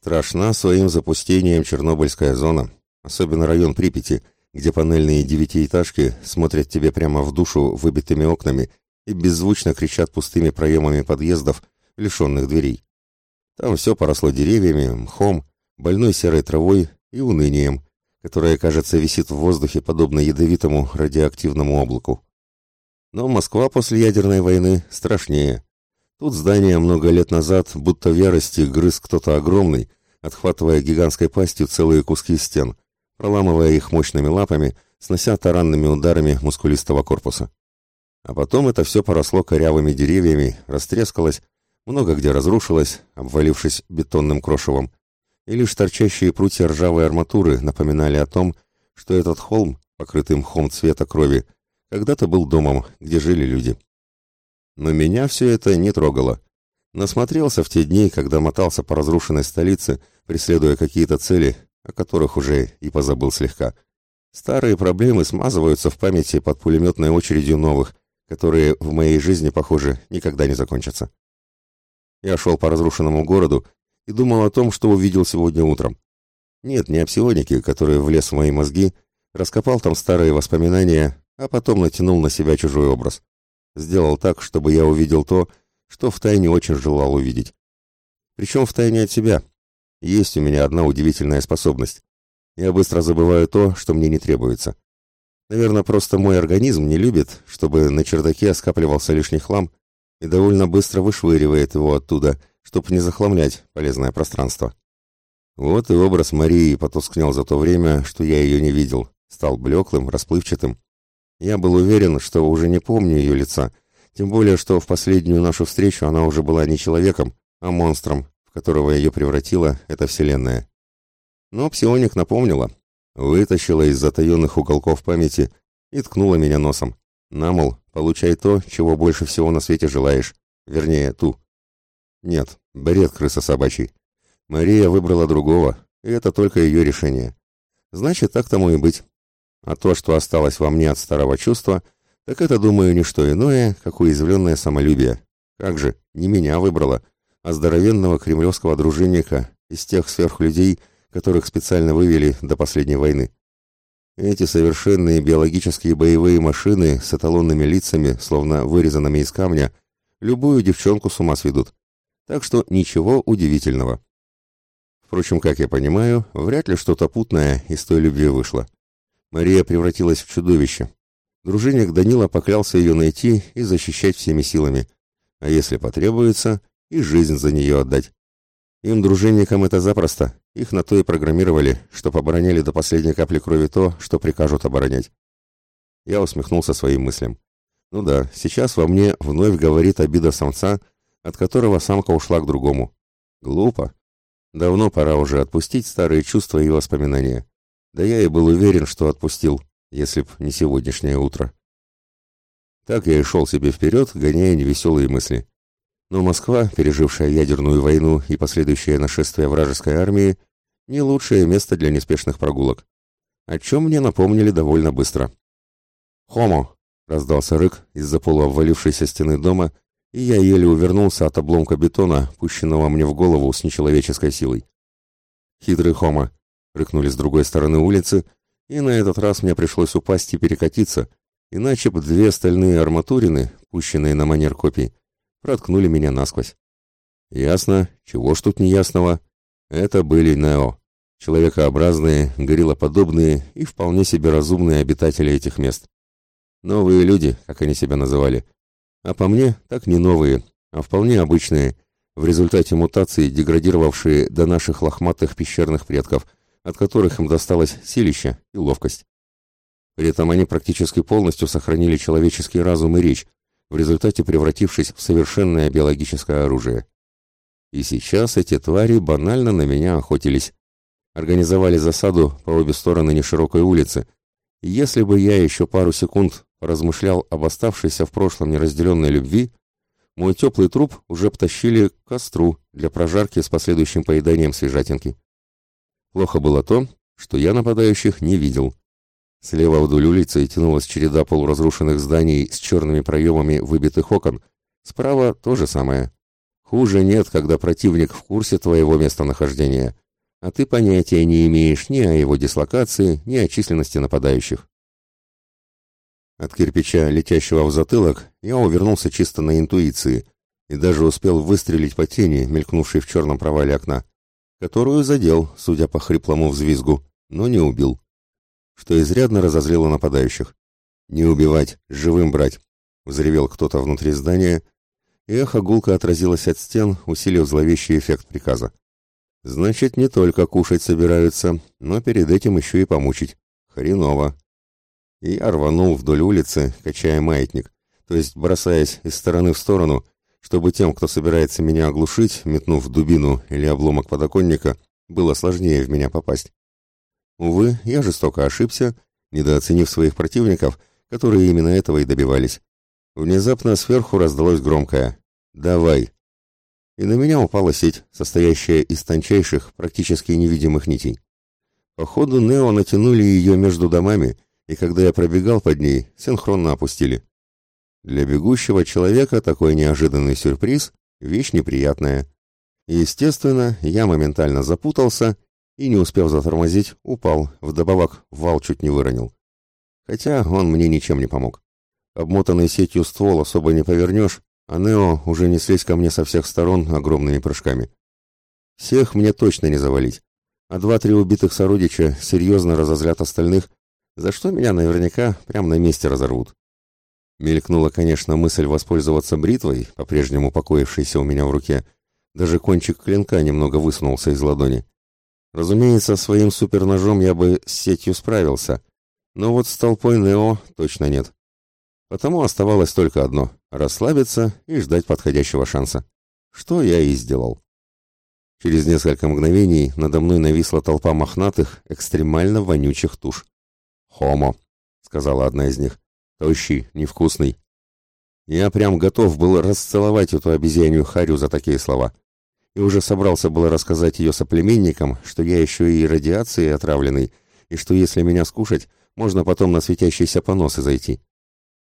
Страшна своим запустением Чернобыльская зона, особенно район Припяти, где панельные девятиэтажки смотрят тебе прямо в душу выбитыми окнами и беззвучно кричат пустыми проемами подъездов, лишенных дверей. Там все поросло деревьями, мхом, больной серой травой и унынием, которое, кажется, висит в воздухе подобно ядовитому радиоактивному облаку. Но Москва после ядерной войны страшнее. Тут здание много лет назад, будто в ярости, грыз кто-то огромный, отхватывая гигантской пастью целые куски стен, проламывая их мощными лапами, снося таранными ударами мускулистого корпуса. А потом это все поросло корявыми деревьями, растрескалось, много где разрушилось, обвалившись бетонным крошевом, и лишь торчащие прутья ржавой арматуры напоминали о том, что этот холм, покрытый мхом цвета крови, когда-то был домом, где жили люди. Но меня все это не трогало. Насмотрелся в те дни, когда мотался по разрушенной столице, преследуя какие-то цели, о которых уже и позабыл слегка. Старые проблемы смазываются в памяти под пулеметной очередью новых, которые в моей жизни, похоже, никогда не закончатся. Я шел по разрушенному городу и думал о том, что увидел сегодня утром. Нет, не о псионике, который влез в мои мозги, раскопал там старые воспоминания, а потом натянул на себя чужой образ. Сделал так, чтобы я увидел то, что втайне очень желал увидеть. Причем втайне от себя. Есть у меня одна удивительная способность. Я быстро забываю то, что мне не требуется. Наверное, просто мой организм не любит, чтобы на чердаке скапливался лишний хлам, и довольно быстро вышвыривает его оттуда, чтобы не захламлять полезное пространство. Вот и образ Марии потускнел за то время, что я ее не видел, стал блеклым, расплывчатым. Я был уверен, что уже не помню ее лица, тем более, что в последнюю нашу встречу она уже была не человеком, а монстром, в которого ее превратила эта вселенная. Но псионик напомнила, вытащила из затаенных уголков памяти и ткнула меня носом. На, мол, получай то, чего больше всего на свете желаешь. Вернее, ту. Нет, бред крыса собачий. Мария выбрала другого, и это только ее решение. Значит, так тому и быть. А то, что осталось во мне от старого чувства, так это, думаю, не что иное, как уязвленное самолюбие. Как же, не меня выбрала, а здоровенного кремлевского дружинника из тех сверхлюдей, которых специально вывели до последней войны. Эти совершенные биологические боевые машины с эталонными лицами, словно вырезанными из камня, любую девчонку с ума сведут. Так что ничего удивительного. Впрочем, как я понимаю, вряд ли что-то путное из той любви вышло. Мария превратилась в чудовище. Дружинник Данила поклялся ее найти и защищать всеми силами, а если потребуется, и жизнь за нее отдать. Им, дружинникам, это запросто. Их на то и программировали, чтоб обороняли до последней капли крови то, что прикажут оборонять. Я усмехнулся своим мыслям. Ну да, сейчас во мне вновь говорит обида самца, от которого самка ушла к другому. Глупо. Давно пора уже отпустить старые чувства и воспоминания. Да я и был уверен, что отпустил, если б не сегодняшнее утро. Так я и шел себе вперед, гоняя невеселые мысли. Но Москва, пережившая ядерную войну и последующее нашествие вражеской армии, не лучшее место для неспешных прогулок. О чем мне напомнили довольно быстро. «Хомо!» — раздался рык из-за полуобвалившейся стены дома, и я еле увернулся от обломка бетона, пущенного мне в голову с нечеловеческой силой. «Хитрый Хомо!» — рыкнули с другой стороны улицы, и на этот раз мне пришлось упасть и перекатиться, иначе бы две стальные арматурины, пущенные на манер копий, проткнули меня насквозь. Ясно, чего ж тут неясного. Это были Нео, человекообразные, гориллоподобные и вполне себе разумные обитатели этих мест. Новые люди, как они себя называли. А по мне, так не новые, а вполне обычные, в результате мутации деградировавшие до наших лохматых пещерных предков, от которых им досталось силище и ловкость. При этом они практически полностью сохранили человеческий разум и речь, в результате превратившись в совершенное биологическое оружие. И сейчас эти твари банально на меня охотились. Организовали засаду по обе стороны неширокой улицы. И если бы я еще пару секунд размышлял об оставшейся в прошлом неразделенной любви, мой теплый труп уже потащили к костру для прожарки с последующим поеданием свежатинки. Плохо было то, что я нападающих не видел. Слева вдоль улицы тянулась череда полуразрушенных зданий с черными проемами выбитых окон. Справа то же самое. Хуже нет, когда противник в курсе твоего местонахождения, а ты понятия не имеешь ни о его дислокации, ни о численности нападающих. От кирпича, летящего в затылок, я увернулся чисто на интуиции и даже успел выстрелить по тени, мелькнувшей в черном провале окна, которую задел, судя по хриплому взвизгу, но не убил, что изрядно разозлило нападающих. «Не убивать, живым брать!» — взревел кто-то внутри здания, и эхо гулко отразилось от стен, усилив зловещий эффект приказа. «Значит, не только кушать собираются, но перед этим еще и помучить. Хреново!» и рванул вдоль улицы, качая маятник, то есть бросаясь из стороны в сторону, чтобы тем, кто собирается меня оглушить, метнув дубину или обломок подоконника, было сложнее в меня попасть. Увы, я жестоко ошибся, недооценив своих противников, которые именно этого и добивались. Внезапно сверху раздалось громкое «Давай!» И на меня упала сеть, состоящая из тончайших, практически невидимых нитей. Походу, Нео натянули ее между домами, и когда я пробегал под ней, синхронно опустили. Для бегущего человека такой неожиданный сюрприз – вещь неприятная. Естественно, я моментально запутался и, не успев затормозить, упал, вдобавок вал чуть не выронил. Хотя он мне ничем не помог. Обмотанный сетью ствол особо не повернешь, а Нео уже неслись ко мне со всех сторон огромными прыжками. Всех мне точно не завалить, а два-три убитых сородича серьезно разозлят остальных за что меня наверняка прямо на месте разорвут. Мелькнула, конечно, мысль воспользоваться бритвой, по-прежнему покоившейся у меня в руке. Даже кончик клинка немного высунулся из ладони. Разумеется, своим суперножом я бы с сетью справился, но вот с толпой Нео точно нет. Потому оставалось только одно — расслабиться и ждать подходящего шанса. Что я и сделал. Через несколько мгновений надо мной нависла толпа мохнатых, экстремально вонючих туш. «Хомо», — сказала одна из них. «Тощий, невкусный». Я прям готов был расцеловать эту обезьянью Харю за такие слова. И уже собрался было рассказать ее соплеменникам, что я еще и радиацией отравленный, и что если меня скушать, можно потом на светящийся понос и зайти.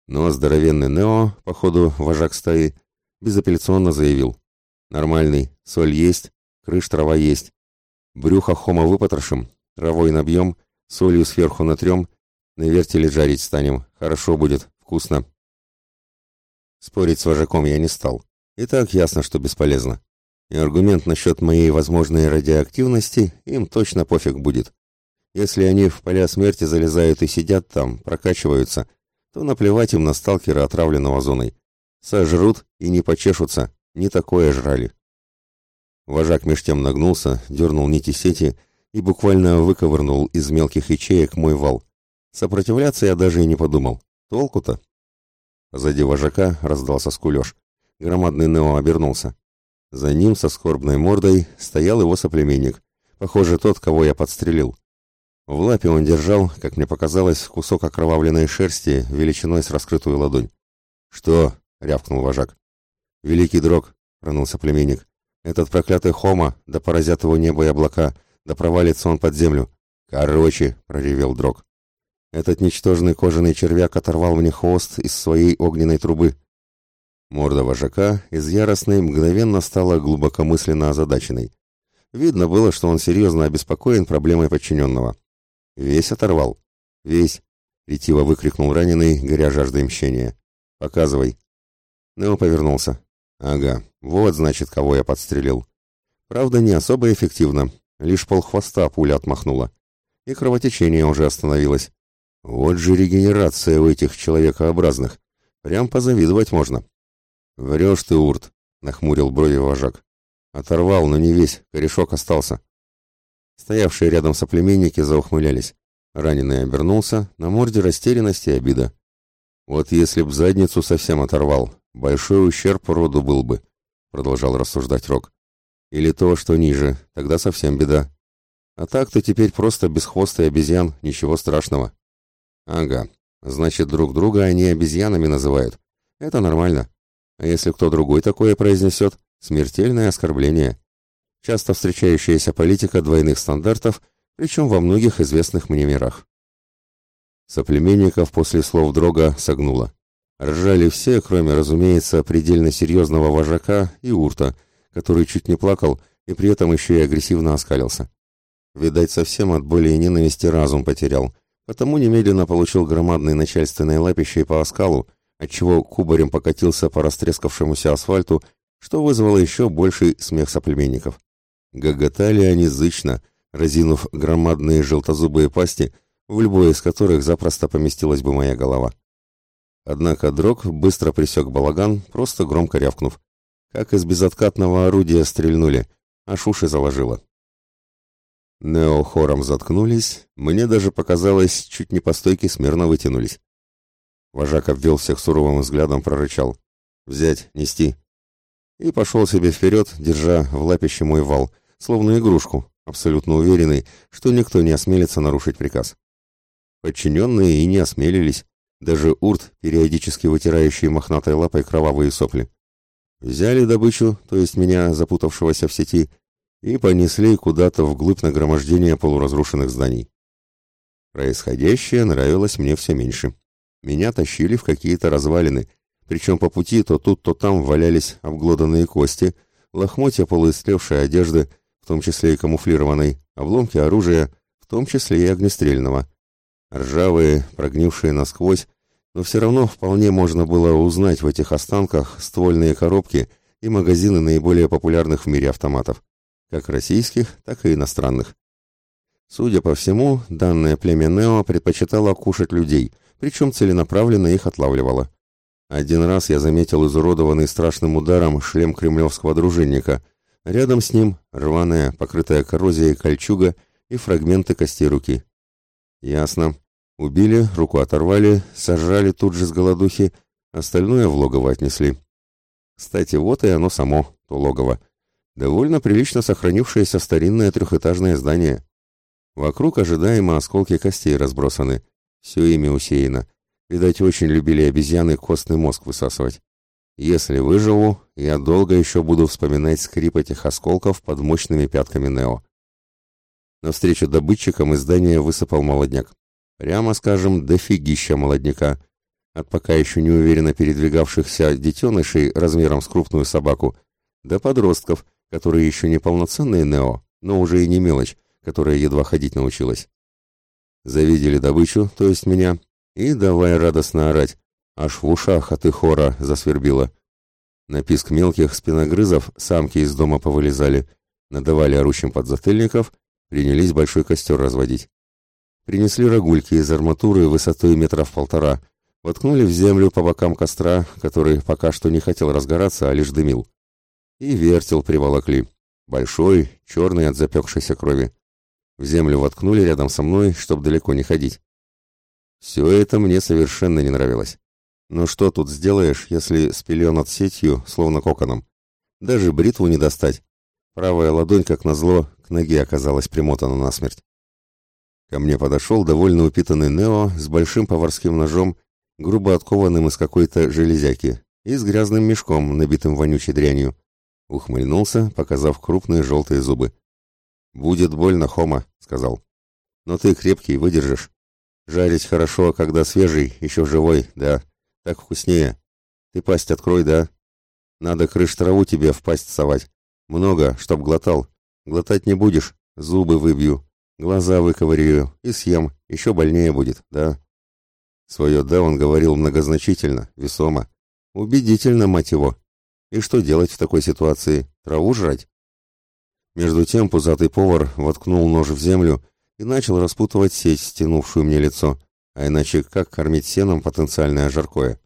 Но здоровенный Нео, походу вожак стаи, безапелляционно заявил. «Нормальный, соль есть, крыш трава есть. Брюхо хома выпотрошим, травой набьем, солью сверху натрем на вертеле жарить станем. Хорошо будет, вкусно. Спорить с вожаком я не стал. И так ясно, что бесполезно. И аргумент насчет моей возможной радиоактивности им точно пофиг будет. Если они в поля смерти залезают и сидят там, прокачиваются, то наплевать им на сталкера, отравленного зоной. Сожрут и не почешутся, не такое жрали. Вожак меж тем нагнулся, дернул нити сети и буквально выковырнул из мелких ячеек мой вал. Сопротивляться я даже и не подумал. Толку-то? Сзади вожака раздался скулеж. Громадный Нео обернулся. За ним со скорбной мордой стоял его соплеменник, похоже, тот, кого я подстрелил. В лапе он держал, как мне показалось, кусок окровавленной шерсти величиной с раскрытую ладонь. «Что?» — рявкнул вожак. «Великий дрог», — пронулся племенник. «Этот проклятый Хома, да поразят его небо и облака, да провалится он под землю». «Короче», — проревел дрог. Этот ничтожный кожаный червяк оторвал мне хвост из своей огненной трубы. Морда вожака из яростной мгновенно стала глубокомысленно озадаченной. Видно было, что он серьезно обеспокоен проблемой подчиненного. «Весь оторвал?» «Весь!» — ретиво выкрикнул раненый, горя жаждой мщения. «Показывай!» Нео повернулся. «Ага, вот, значит, кого я подстрелил. Правда, не особо эффективно. Лишь полхвоста пуля отмахнула. И кровотечение уже остановилось. Вот же регенерация у этих человекообразных. Прям позавидовать можно. Врешь ты, Урт, нахмурил брови вожак. Оторвал, но не весь, корешок остался. Стоявшие рядом соплеменники заухмылялись. Раненый обернулся, на морде растерянность и обида. Вот если б задницу совсем оторвал, большой ущерб роду был бы, продолжал рассуждать Рок. Или то, что ниже, тогда совсем беда. А так-то теперь просто бесхвостый обезьян, ничего страшного. Ага, значит, друг друга они обезьянами называют. Это нормально. А если кто другой такое произнесет, смертельное оскорбление. Часто встречающаяся политика двойных стандартов, причем во многих известных мне мирах. Соплеменников после слов Дрога согнуло. Ржали все, кроме, разумеется, предельно серьезного вожака и урта, который чуть не плакал и при этом еще и агрессивно оскалился. Видать, совсем от боли и ненависти разум потерял, потому немедленно получил громадное начальственное лапище по оскалу, отчего кубарем покатился по растрескавшемуся асфальту, что вызвало еще больший смех соплеменников. Гоготали они зычно, разинув громадные желтозубые пасти, в любой из которых запросто поместилась бы моя голова. Однако Дрог быстро присек балаган, просто громко рявкнув. Как из безоткатного орудия стрельнули, аж уши заложило. Нео хором заткнулись, мне даже показалось, чуть не по стойке смирно вытянулись. Вожак обвел всех суровым взглядом, прорычал. «Взять, нести!» И пошел себе вперед, держа в лапище мой вал, словно игрушку, абсолютно уверенный, что никто не осмелится нарушить приказ. Подчиненные и не осмелились, даже урт, периодически вытирающий мохнатой лапой кровавые сопли. Взяли добычу, то есть меня, запутавшегося в сети, и понесли куда-то вглубь нагромождения полуразрушенных зданий. Происходящее нравилось мне все меньше. Меня тащили в какие-то развалины, причем по пути то тут, то там валялись обглоданные кости, лохмотья полуистлевшей одежды, в том числе и камуфлированной, обломки оружия, в том числе и огнестрельного. Ржавые, прогнившие насквозь, но все равно вполне можно было узнать в этих останках ствольные коробки и магазины наиболее популярных в мире автоматов, как российских, так и иностранных. Судя по всему, данное племя Нео предпочитало кушать людей, причем целенаправленно их отлавливало. Один раз я заметил изуродованный страшным ударом шлем кремлевского дружинника. Рядом с ним рваная, покрытая коррозией кольчуга и фрагменты костей руки. Ясно. Убили, руку оторвали, сожрали тут же с голодухи, остальное в логово отнесли. Кстати, вот и оно само, то логово. Довольно прилично сохранившееся старинное трехэтажное здание. Вокруг ожидаемо осколки костей разбросаны. Все ими усеяно. Видать, очень любили обезьяны костный мозг высасывать. Если выживу, я долго еще буду вспоминать скрип этих осколков под мощными пятками Нео. Навстречу добытчикам из здания высыпал молодняк. Прямо скажем, дофигища молодняка. От пока еще неуверенно передвигавшихся детенышей размером с крупную собаку, до подростков, которые еще не полноценные Нео, но уже и не мелочь, которая едва ходить научилась. Завидели добычу, то есть меня, и давай радостно орать, аж в ушах от их хора засвербило. На писк мелких спиногрызов самки из дома повылезали, надавали орущим подзатыльников, принялись большой костер разводить. Принесли рогульки из арматуры высотой метров полтора, воткнули в землю по бокам костра, который пока что не хотел разгораться, а лишь дымил. И вертел приволокли. Большой, черный от запекшейся крови. В землю воткнули рядом со мной, чтобы далеко не ходить. Все это мне совершенно не нравилось. Но что тут сделаешь, если спелен от сетью, словно коконом? Даже бритву не достать. Правая ладонь, как назло, к ноге оказалась примотана насмерть. Ко мне подошел довольно упитанный Нео с большим поварским ножом, грубо откованным из какой-то железяки, и с грязным мешком, набитым вонючей дрянью. Ухмыльнулся, показав крупные желтые зубы. «Будет больно, Хома», — сказал. «Но ты крепкий, выдержишь. Жарить хорошо, когда свежий, еще живой, да. Так вкуснее. Ты пасть открой, да. Надо крыш траву тебе в пасть совать. Много, чтоб глотал. Глотать не будешь, зубы выбью. Глаза выковырю и съем, еще больнее будет, да?» Свое «да» он говорил многозначительно, весомо. Убедительно, мать его. И что делать в такой ситуации? Траву жрать? Между тем пузатый повар воткнул нож в землю и начал распутывать сеть, стянувшую мне лицо. А иначе как кормить сеном потенциальное жаркое?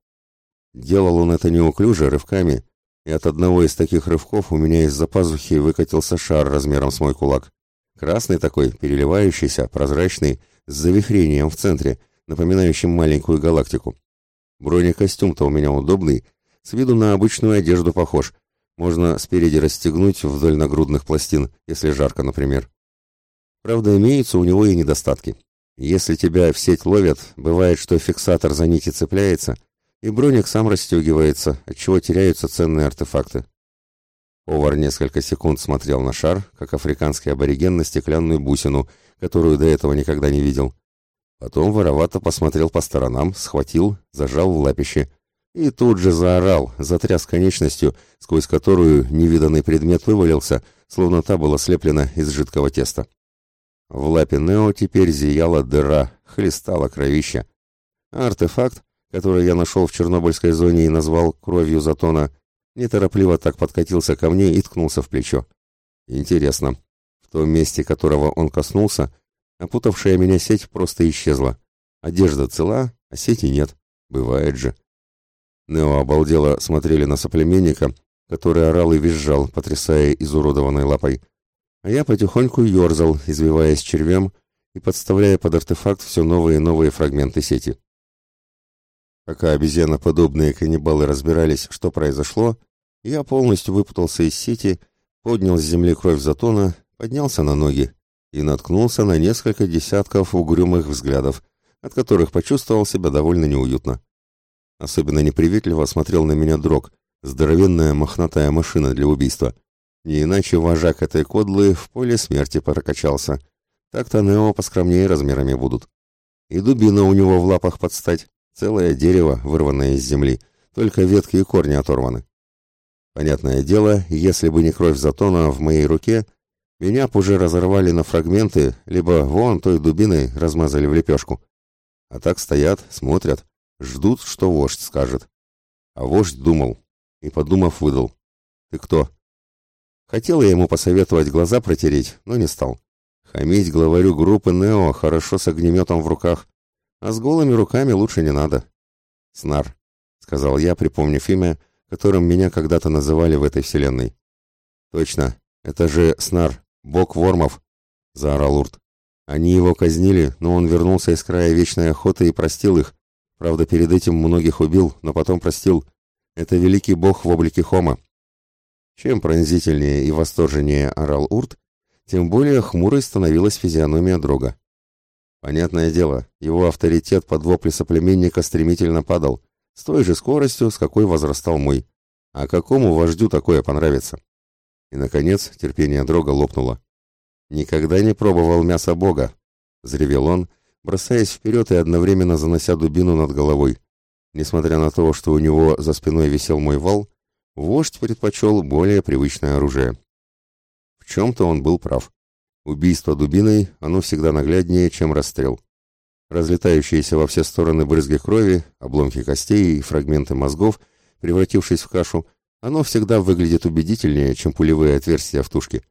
Делал он это неуклюже, рывками, и от одного из таких рывков у меня из-за пазухи выкатился шар размером с мой кулак. Красный такой, переливающийся, прозрачный, с завихрением в центре, напоминающим маленькую галактику. Бронекостюм-то у меня удобный, с виду на обычную одежду похож. Можно спереди расстегнуть вдоль нагрудных пластин, если жарко, например. Правда, имеются у него и недостатки. Если тебя в сеть ловят, бывает, что фиксатор за нити цепляется, и броник сам расстегивается, отчего теряются ценные артефакты. Повар несколько секунд смотрел на шар, как африканский абориген на стеклянную бусину, которую до этого никогда не видел. Потом воровато посмотрел по сторонам, схватил, зажал в лапище и тут же заорал, затряс конечностью, сквозь которую невиданный предмет вывалился, словно та была слеплена из жидкого теста. В лапе Нео теперь зияла дыра, хлестала кровища. артефакт, который я нашел в Чернобыльской зоне и назвал кровью Затона, неторопливо так подкатился ко мне и ткнулся в плечо. Интересно, в том месте, которого он коснулся, опутавшая меня сеть просто исчезла. Одежда цела, а сети нет. Бывает же. Нео обалдело смотрели на соплеменника, который орал и визжал, потрясая изуродованной лапой. А я потихоньку ерзал, извиваясь червем и подставляя под артефакт все новые и новые фрагменты сети. Пока обезьяноподобные каннибалы разбирались, что произошло, я полностью выпутался из сети, поднял с земли кровь затона, поднялся на ноги и наткнулся на несколько десятков угрюмых взглядов, от которых почувствовал себя довольно неуютно. Особенно неприветливо смотрел на меня дрог, здоровенная мохнатая машина для убийства. Не иначе вожак этой кодлы в поле смерти прокачался. Так-то Нео поскромнее размерами будут. И дубина у него в лапах подстать. Целое дерево, вырванное из земли, только ветки и корни оторваны. Понятное дело, если бы не кровь Затона в моей руке, меня б уже разорвали на фрагменты, либо вон той дубиной размазали в лепешку. А так стоят, смотрят, ждут, что вождь скажет. А вождь думал, и, подумав, выдал. «Ты кто?» Хотел я ему посоветовать глаза протереть, но не стал. Хамить главарю группы Нео хорошо с огнеметом в руках, а с голыми руками лучше не надо. Снар, сказал я, припомнив имя, которым меня когда-то называли в этой вселенной. Точно, это же Снар, бог Вормов, заорал Урт. Они его казнили, но он вернулся из края вечной охоты и простил их. Правда, перед этим многих убил, но потом простил. Это великий бог в облике Хома. Чем пронзительнее и восторженнее орал Урт, тем более хмурой становилась физиономия Дрога. Понятное дело, его авторитет под вопли соплеменника стремительно падал, с той же скоростью, с какой возрастал мой. А какому вождю такое понравится? И, наконец, терпение Дрога лопнуло. «Никогда не пробовал мясо бога», — взревел он, бросаясь вперед и одновременно занося дубину над головой. Несмотря на то, что у него за спиной висел мой вал, вождь предпочел более привычное оружие. В чем-то он был прав. Убийство дубиной, оно всегда нагляднее, чем расстрел. Разлетающиеся во все стороны брызги крови, обломки костей и фрагменты мозгов, превратившись в кашу, оно всегда выглядит убедительнее, чем пулевые отверстия в тушке.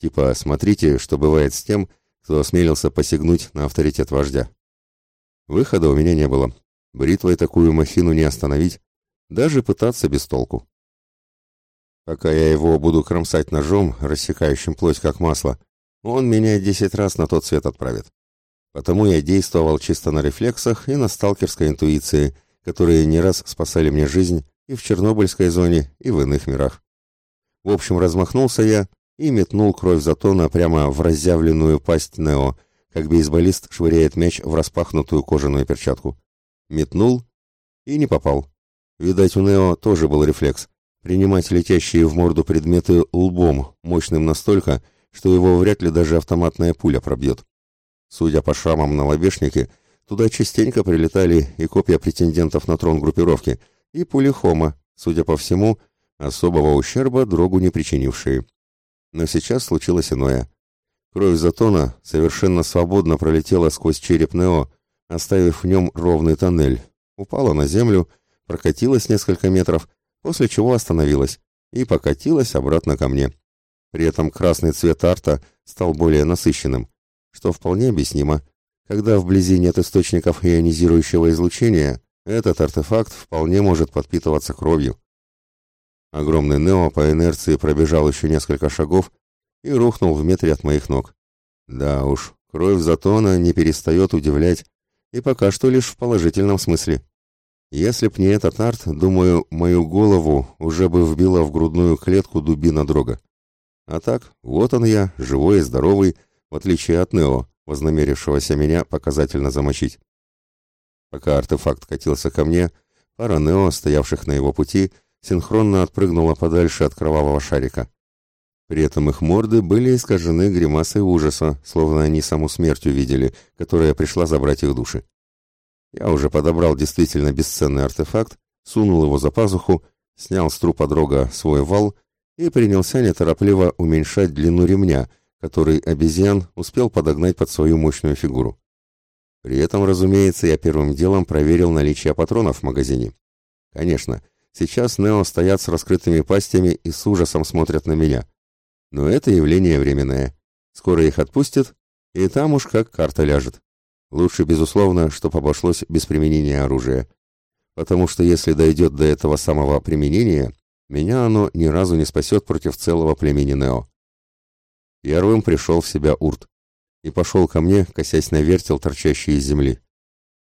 Типа «смотрите, что бывает с тем, кто осмелился посягнуть на авторитет вождя». Выхода у меня не было. Бритвой такую махину не остановить, даже пытаться без толку. Пока я его буду кромсать ножом, рассекающим плоть как масло, он меня десять раз на тот свет отправит. Потому я действовал чисто на рефлексах и на сталкерской интуиции, которые не раз спасали мне жизнь и в Чернобыльской зоне, и в иных мирах. В общем, размахнулся я и метнул кровь Затона прямо в разъявленную пасть Нео, как бейсболист швыряет мяч в распахнутую кожаную перчатку. Метнул и не попал. Видать, у Нео тоже был рефлекс. Принимать летящие в морду предметы лбом, мощным настолько, что его вряд ли даже автоматная пуля пробьет. Судя по шрамам на лобешнике, туда частенько прилетали и копья претендентов на трон группировки, и пули Хома, судя по всему, особого ущерба дрогу не причинившие. Но сейчас случилось иное. Кровь Затона совершенно свободно пролетела сквозь череп Нео, оставив в нем ровный тоннель, упала на землю, прокатилась несколько метров, после чего остановилась и покатилась обратно ко мне. При этом красный цвет арта стал более насыщенным, что вполне объяснимо. Когда вблизи нет источников ионизирующего излучения, этот артефакт вполне может подпитываться кровью. Огромный Нео по инерции пробежал еще несколько шагов и рухнул в метре от моих ног. Да уж, кровь Затона не перестает удивлять, и пока что лишь в положительном смысле. Если б не этот арт, думаю, мою голову уже бы вбила в грудную клетку дубина дрога. А так, вот он я, живой и здоровый, в отличие от Нео, вознамерившегося меня показательно замочить. Пока артефакт катился ко мне, пара Нео, стоявших на его пути, синхронно отпрыгнула подальше от кровавого шарика. При этом их морды были искажены гримасой ужаса, словно они саму смерть увидели, которая пришла забрать их души. Я уже подобрал действительно бесценный артефакт сунул его за пазуху, снял с трупа дрога свой вал и принялся неторопливо уменьшать длину ремня, который обезьян успел подогнать под свою мощную фигуру. При этом, разумеется, я первым делом проверил наличие патронов в магазине. Конечно, сейчас Нео стоят с раскрытыми пастями и с ужасом смотрят на меня. Но это явление временное. Скоро их отпустят, и там уж как карта ляжет. Лучше, безусловно, чтобы обошлось без применения оружия. Потому что если дойдет до этого самого применения, меня оно ни разу не спасет против целого племени Нео. Первым пришел в себя Урт и пошел ко мне, косясь на вертел, торчащий из земли.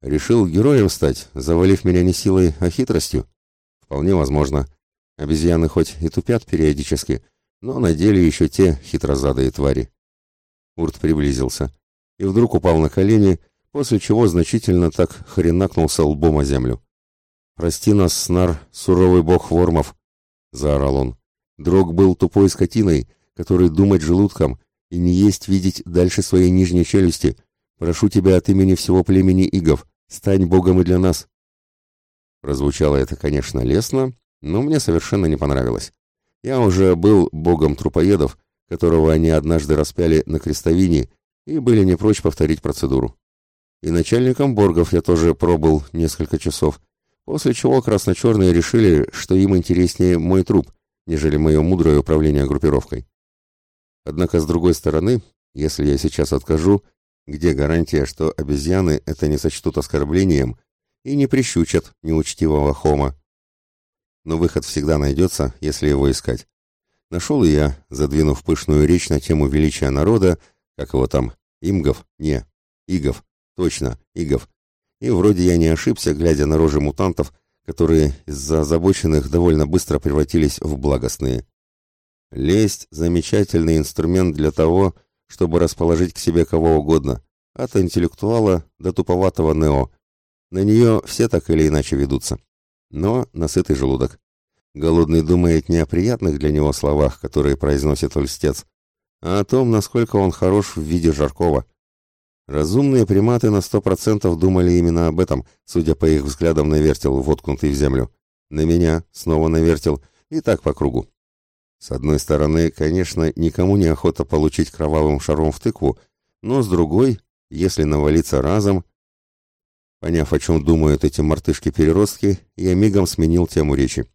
Решил героем стать, завалив меня не силой, а хитростью? Вполне возможно. Обезьяны хоть и тупят периодически, но на деле еще те хитрозадые твари. Урт приблизился и вдруг упал на колени, после чего значительно так хренакнулся лбом о землю. «Прости нас, Снар, суровый бог Вормов!» — заорал он. Дрог был тупой скотиной, который думать желудком и не есть видеть дальше своей нижней челюсти. Прошу тебя от имени всего племени Игов, стань богом и для нас. Прозвучало это, конечно, лестно, но мне совершенно не понравилось. Я уже был богом трупоедов, которого они однажды распяли на крестовине и были не прочь повторить процедуру. И начальником боргов я тоже пробыл несколько часов, после чего красно-черные решили, что им интереснее мой труп, нежели мое мудрое управление группировкой. Однако, с другой стороны, если я сейчас откажу, где гарантия, что обезьяны это не сочтут оскорблением и не прищучат неучтивого хома? Но выход всегда найдется, если его искать. Нашел я, задвинув пышную речь на тему величия народа, как его там, Имгов? Не, Игов, точно, Игов. И вроде я не ошибся, глядя на рожи мутантов, которые из-за озабоченных довольно быстро превратились в благостные. Лесть – замечательный инструмент для того, чтобы расположить к себе кого угодно, от интеллектуала до туповатого нео. На нее все так или иначе ведутся. Но насытый желудок. Голодный думает не о приятных для него словах, которые произносит льстец, а о том, насколько он хорош в виде жаркого. Разумные приматы на сто процентов думали именно об этом, судя по их взглядам на вертел, воткнутый в землю. На меня, снова на вертел, и так по кругу. С одной стороны, конечно, никому не охота получить кровавым шаром в тыкву, но с другой, если навалиться разом... Поняв, о чем думают эти мартышки-переростки, я мигом сменил тему речи.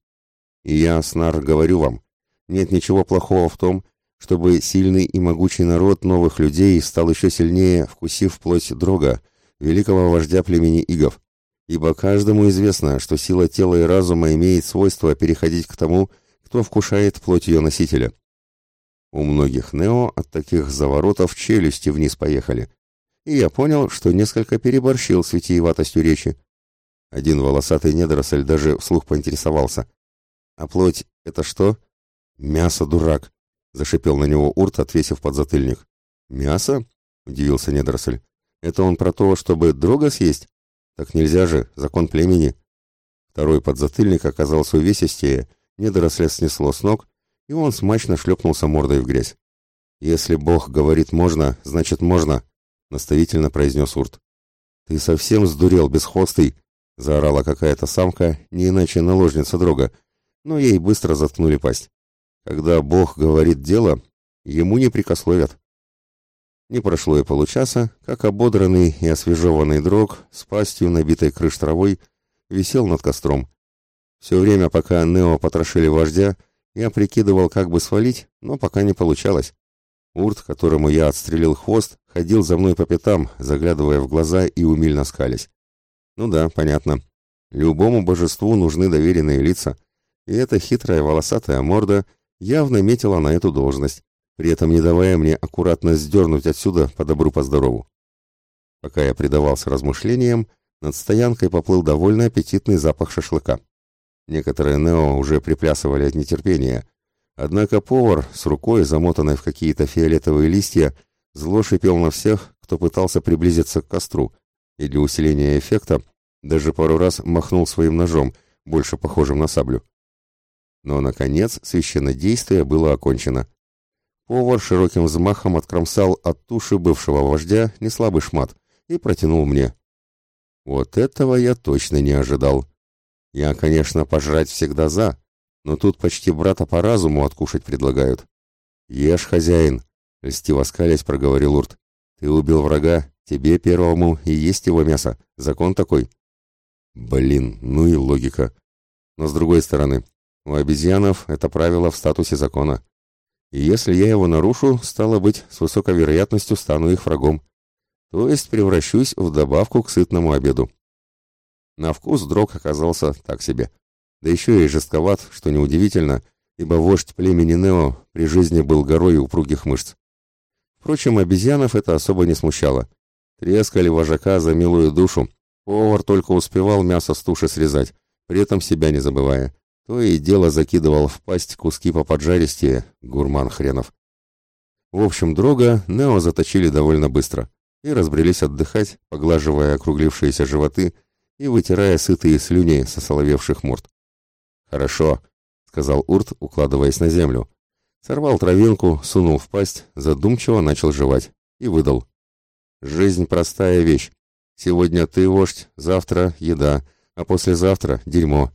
И я, Снар, говорю вам, нет ничего плохого в том, чтобы сильный и могучий народ новых людей стал еще сильнее, вкусив плоть Дрога, великого вождя племени Игов. Ибо каждому известно, что сила тела и разума имеет свойство переходить к тому, кто вкушает плоть ее носителя. У многих Нео от таких заворотов челюсти вниз поехали. И я понял, что несколько переборщил с витиеватостью речи. Один волосатый недоросль даже вслух поинтересовался. «А плоть — это что?» «Мясо, дурак!» — зашипел на него Урт, отвесив подзатыльник. «Мясо?» — удивился недоросль. «Это он про то, чтобы дрога съесть? Так нельзя же, закон племени». Второй подзатыльник оказался увесистее, недоросля снесло с ног, и он смачно шлепнулся мордой в грязь. «Если Бог говорит «можно», значит «можно», — наставительно произнес Урт. «Ты совсем сдурел, бесхвостый!» — заорала какая-то самка, не иначе наложница дрога, но ей быстро заткнули пасть. Когда Бог говорит дело, ему не прикословят. Не прошло и получаса, как ободранный и освежеванный дрог с пастью, набитой крыш травой, висел над костром. Все время, пока Нео потрошили вождя, я прикидывал, как бы свалить, но пока не получалось. Урт, которому я отстрелил хвост, ходил за мной по пятам, заглядывая в глаза и умильно скались. Ну да, понятно. Любому божеству нужны доверенные лица, и эта хитрая волосатая морда явно метила на эту должность, при этом не давая мне аккуратно сдернуть отсюда по добру по здорову. Пока я предавался размышлениям, над стоянкой поплыл довольно аппетитный запах шашлыка. Некоторые Нео уже приплясывали от нетерпения, однако повар с рукой, замотанной в какие-то фиолетовые листья, зло шипел на всех, кто пытался приблизиться к костру, и для усиления эффекта даже пару раз махнул своим ножом, больше похожим на саблю. Но, наконец, священнодействие было окончено. Повар широким взмахом откромсал от туши бывшего вождя неслабый шмат и протянул мне. Вот этого я точно не ожидал. Я, конечно, пожрать всегда за, но тут почти брата по разуму откушать предлагают. Ешь, хозяин, льстиво скалясь, проговорил Урт. Ты убил врага, тебе первому и есть его мясо. Закон такой. Блин, ну и логика. Но с другой стороны, у обезьянов это правило в статусе закона. И если я его нарушу, стало быть, с высокой вероятностью стану их врагом. То есть превращусь в добавку к сытному обеду. На вкус дрог оказался так себе. Да еще и жестковат, что неудивительно, ибо вождь племени Нео при жизни был горой упругих мышц. Впрочем, обезьянов это особо не смущало. Трескали вожака за милую душу. Повар только успевал мясо с туши срезать, при этом себя не забывая. То и дело закидывал в пасть куски по поджаристее, гурман хренов. В общем, дрога Нео заточили довольно быстро и разбрелись отдыхать, поглаживая округлившиеся животы и вытирая сытые слюни со соловевших морд. «Хорошо», — сказал Урт, укладываясь на землю. Сорвал травинку, сунул в пасть, задумчиво начал жевать и выдал. «Жизнь простая вещь. Сегодня ты вождь, завтра еда, а послезавтра дерьмо».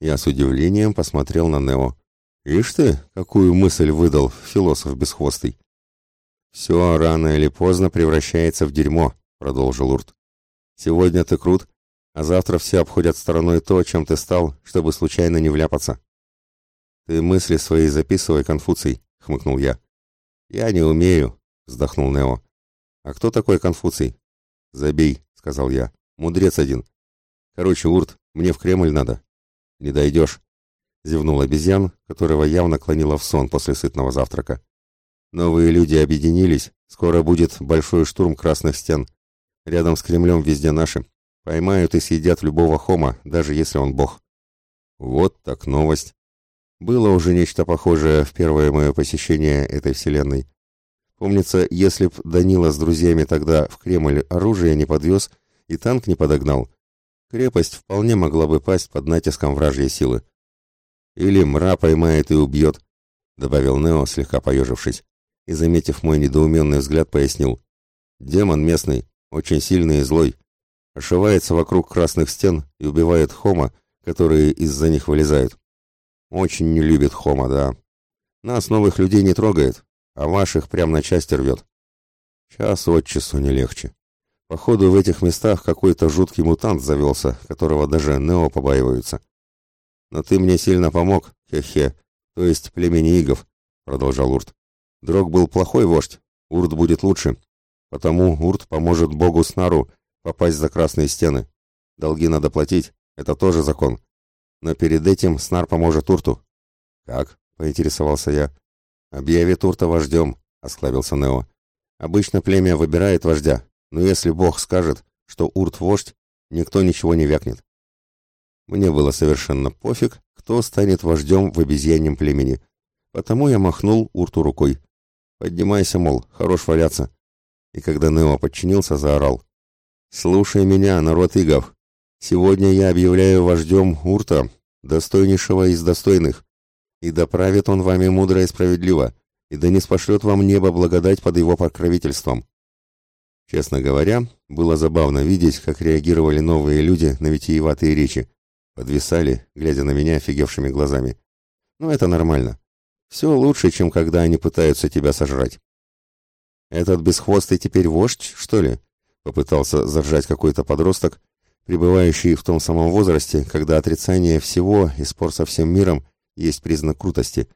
Я с удивлением посмотрел на Нео. «Ишь ты, какую мысль выдал философ бесхвостый!» «Все рано или поздно превращается в дерьмо», — продолжил Урт. «Сегодня ты крут, а завтра все обходят стороной то, чем ты стал, чтобы случайно не вляпаться. Ты мысли свои записывай, Конфуций, хмыкнул я. Я не умею, вздохнул Нео. А кто такой Конфуций? Забей, сказал я. Мудрец один. Короче, Урт, мне в Кремль надо. Не дойдешь, зевнул обезьян, которого явно клонило в сон после сытного завтрака. Новые люди объединились, скоро будет большой штурм красных стен. Рядом с Кремлем везде наши. Поймают и съедят любого хома, даже если он бог. Вот так новость. Было уже нечто похожее в первое мое посещение этой вселенной. Помнится, если б Данила с друзьями тогда в Кремль оружие не подвез и танк не подогнал, крепость вполне могла бы пасть под натиском вражьей силы. Или мра поймает и убьет, добавил Нео, слегка поежившись, и, заметив мой недоуменный взгляд, пояснил. Демон местный, очень сильный и злой ошивается вокруг красных стен и убивает Хома, которые из-за них вылезают. Очень не любит Хома, да. Нас, новых людей, не трогает, а ваших прям на части рвет. Час от часу не легче. Походу, в этих местах какой-то жуткий мутант завелся, которого даже Нео побаиваются. Но ты мне сильно помог, хе-хе, то есть племени Игов, продолжал Урт. Дрог был плохой вождь, Урт будет лучше. Потому Урт поможет богу Снару попасть за красные стены. Долги надо платить, это тоже закон. Но перед этим Снар поможет Урту. Как? поинтересовался я. Объявит Урта вождем, осклабился Нео. Обычно племя выбирает вождя, но если Бог скажет, что Урт вождь, никто ничего не вякнет. Мне было совершенно пофиг, кто станет вождем в обезьяньем племени, потому я махнул Урту рукой. Поднимайся, мол, хорош валяться. И когда Нео подчинился, заорал. «Слушай меня, народ Игов. Сегодня я объявляю вождем Урта, достойнейшего из достойных. И доправит он вами мудро и справедливо, и да не спошлет вам небо благодать под его покровительством». Честно говоря, было забавно видеть, как реагировали новые люди на витиеватые речи. Подвисали, глядя на меня офигевшими глазами. Но это нормально. Все лучше, чем когда они пытаются тебя сожрать. «Этот бесхвостый теперь вождь, что ли?» Попытался заржать какой-то подросток, пребывающий в том самом возрасте, когда отрицание всего и спор со всем миром есть признак крутости,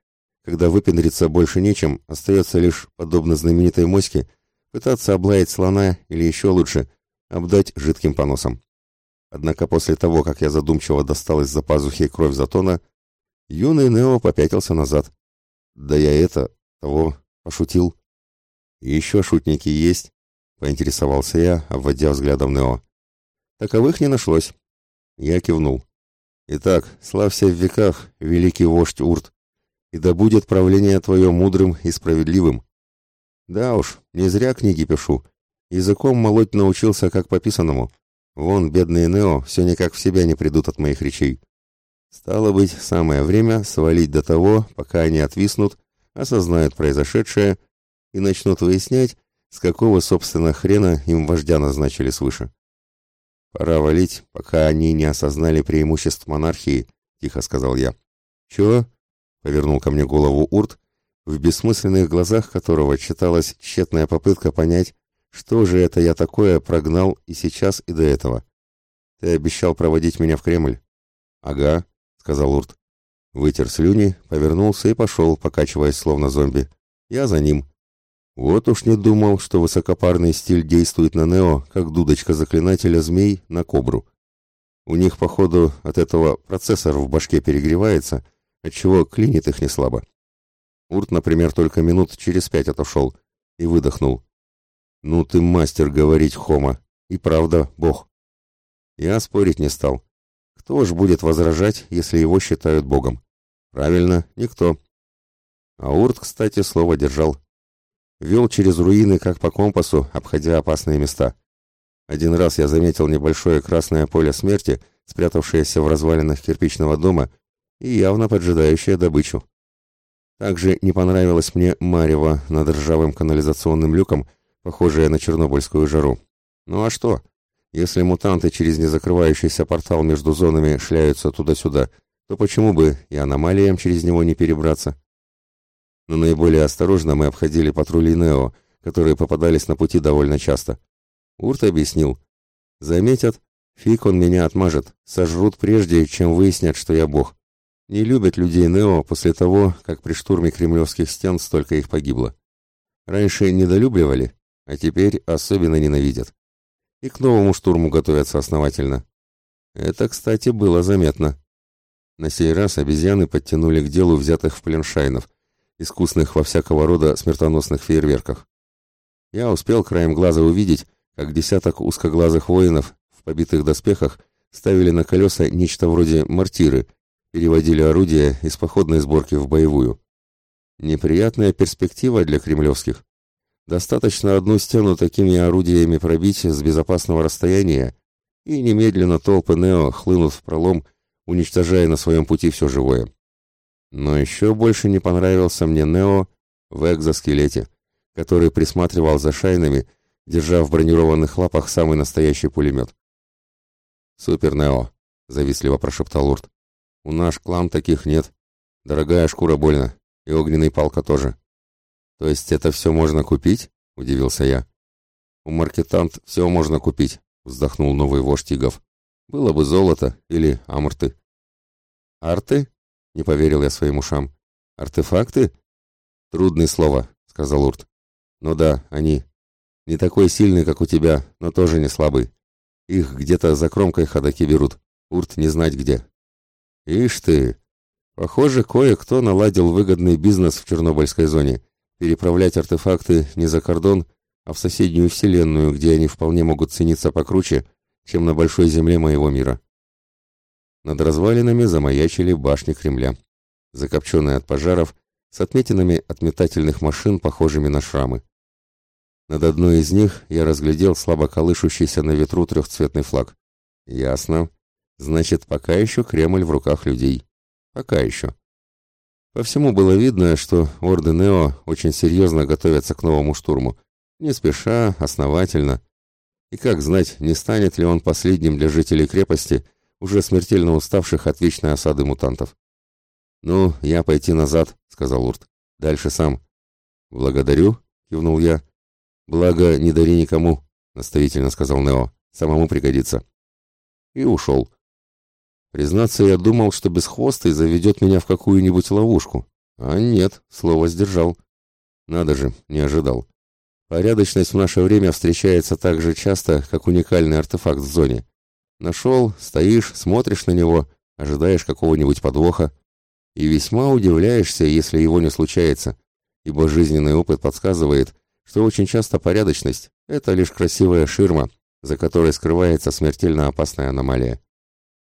когда выпендриться больше нечем, остается лишь, подобно знаменитой моське, пытаться облаять слона или еще лучше, обдать жидким поносом. Однако после того, как я задумчиво достал из-за пазухи кровь Затона, юный Нео попятился назад. Да я это, того, пошутил. Еще шутники есть, — поинтересовался я, обводя взглядом Нео. «Таковых не нашлось». Я кивнул. «Итак, славься в веках, великий вождь Урт, и да будет правление твое мудрым и справедливым». «Да уж, не зря книги пишу. Языком молоть научился, как пописанному. Вон, бедные Нео все никак в себя не придут от моих речей. Стало быть, самое время свалить до того, пока они отвиснут, осознают произошедшее и начнут выяснять, с какого, собственно, хрена им вождя назначили свыше? Пора валить, пока они не осознали преимуществ монархии, тихо сказал я. Чего? повернул ко мне голову Урт, в бессмысленных глазах которого читалась тщетная попытка понять, что же это я такое прогнал и сейчас, и до этого. Ты обещал проводить меня в Кремль. Ага, сказал Урт. Вытер слюни, повернулся и пошел, покачиваясь словно зомби. Я за ним. Вот уж не думал, что высокопарный стиль действует на Нео, как дудочка заклинателя змей на кобру. У них, походу, от этого процессор в башке перегревается, отчего клинит их не слабо. Урт, например, только минут через пять отошел и выдохнул. «Ну ты мастер говорить, Хома, и правда, бог». Я спорить не стал. Кто ж будет возражать, если его считают богом? Правильно, никто. А Урт, кстати, слово держал. Вел через руины, как по компасу, обходя опасные места. Один раз я заметил небольшое красное поле смерти, спрятавшееся в развалинах кирпичного дома и явно поджидающее добычу. Также не понравилось мне марево над ржавым канализационным люком, похожее на чернобыльскую жару. Ну а что? Если мутанты через незакрывающийся портал между зонами шляются туда-сюда, то почему бы и аномалиям через него не перебраться? Но наиболее осторожно мы обходили патрули Нео, которые попадались на пути довольно часто. Урт объяснил. Заметят, фиг он меня отмажет, сожрут прежде, чем выяснят, что я бог. Не любят людей Нео после того, как при штурме кремлевских стен столько их погибло. Раньше недолюбливали, а теперь особенно ненавидят. И к новому штурму готовятся основательно. Это, кстати, было заметно. На сей раз обезьяны подтянули к делу взятых в плен шайнов, искусных во всякого рода смертоносных фейерверках. Я успел краем глаза увидеть, как десяток узкоглазых воинов в побитых доспехах ставили на колеса нечто вроде мортиры, переводили орудия из походной сборки в боевую. Неприятная перспектива для кремлевских. Достаточно одну стену такими орудиями пробить с безопасного расстояния, и немедленно толпы Нео хлынут в пролом, уничтожая на своем пути все живое. Но еще больше не понравился мне Нео в экзоскелете, который присматривал за шайнами, держа в бронированных лапах самый настоящий пулемет. «Супер, Нео!» — завистливо прошептал Урт. «У наш клан таких нет. Дорогая шкура больно, и огненный палка тоже». «То есть это все можно купить?» — удивился я. «У маркетант все можно купить», — вздохнул новый вождь Игов. «Было бы золото или амурты». «Арты?» Не поверил я своим ушам. Артефакты? Трудное слово, сказал Урт. Ну да, они. Не такой сильный, как у тебя, но тоже не слабый. Их где-то за кромкой ходаки берут. Урт не знать где. Ишь ты! Похоже, кое-кто наладил выгодный бизнес в Чернобыльской зоне. Переправлять артефакты не за кордон, а в соседнюю вселенную, где они вполне могут цениться покруче, чем на большой земле моего мира. Над развалинами замаячили башни Кремля, закопченные от пожаров, с отметинами от метательных машин, похожими на шрамы. Над одной из них я разглядел слабо колышущийся на ветру трехцветный флаг. Ясно. Значит, пока еще Кремль в руках людей. Пока еще. По всему было видно, что орды Нео очень серьезно готовятся к новому штурму. Не спеша, основательно. И как знать, не станет ли он последним для жителей крепости – уже смертельно уставших от вечной осады мутантов. «Ну, я пойти назад», — сказал Урт. «Дальше сам». «Благодарю», — кивнул я. «Благо, не дари никому», — наставительно сказал Нео. «Самому пригодится». И ушел. Признаться, я думал, что бесхвостый заведет меня в какую-нибудь ловушку. А нет, слово сдержал. Надо же, не ожидал. Порядочность в наше время встречается так же часто, как уникальный артефакт в зоне. Нашел, стоишь, смотришь на него, ожидаешь какого-нибудь подвоха. И весьма удивляешься, если его не случается, ибо жизненный опыт подсказывает, что очень часто порядочность – это лишь красивая ширма, за которой скрывается смертельно опасная аномалия.